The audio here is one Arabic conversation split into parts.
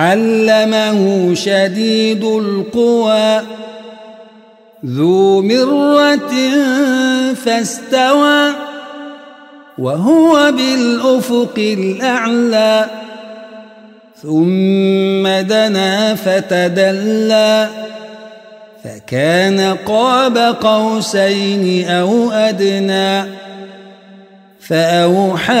علمه شديد القوى. ذو مرة فاستوى وهو بالأفق الأعلى. ثم دنا فتدلى فكان قاب قوسين أو أدنى. فأوحى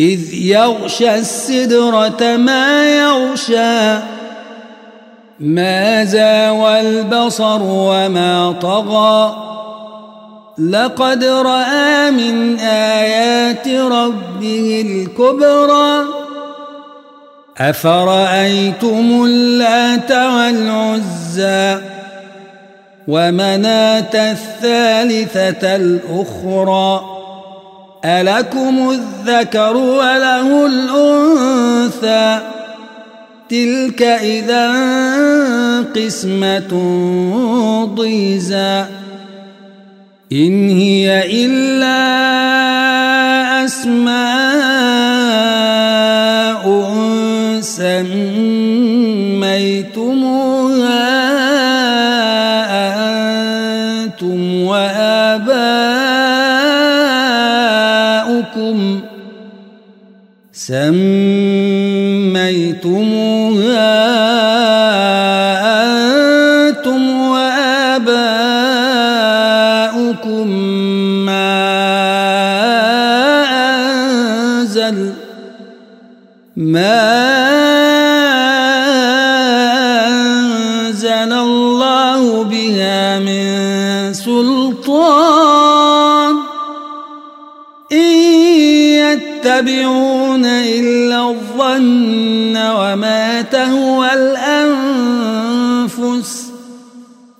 إذ يغشى السدرة ما يغشى ما زاوى البصر وما طغى. لقد رأى من آيات ربه الكبرى. أفرأيتم اللات والعزى ومناة الثالثة الأخرى؟ ألكم الذكر وله الأنثى تلك إذا قسمة ضيزى إن هي إلا أسماء سميتموها سميتموها أنتم وآباؤكم ما أنزل ما أنزل الله بها من سلطان إن يتبعون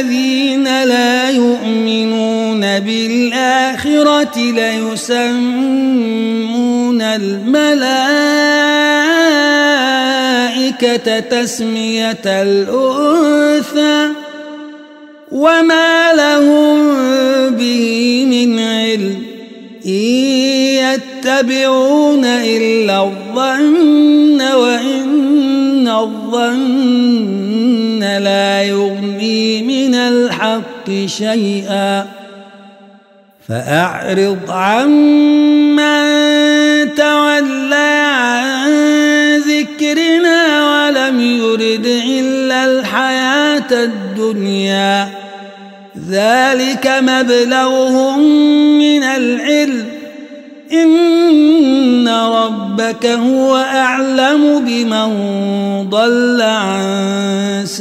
الذين لا يؤمنون بالآخرة ليسمون الملائكة تسمية الأنثى وما لهم به من علم إن يتبعون شيئا فأعرض عمن تولى عن ذكرنا ولم يرد إلا الحياة الدنيا. ذلك مبلغهم من العلم. إن ربك هو أعلم بمن ضل عن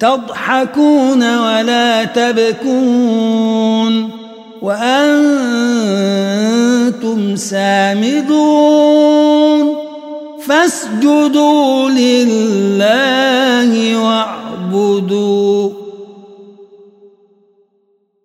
وتضحكون ولا تبكون وأنتم سامدون فاسجدوا لله واعبدوا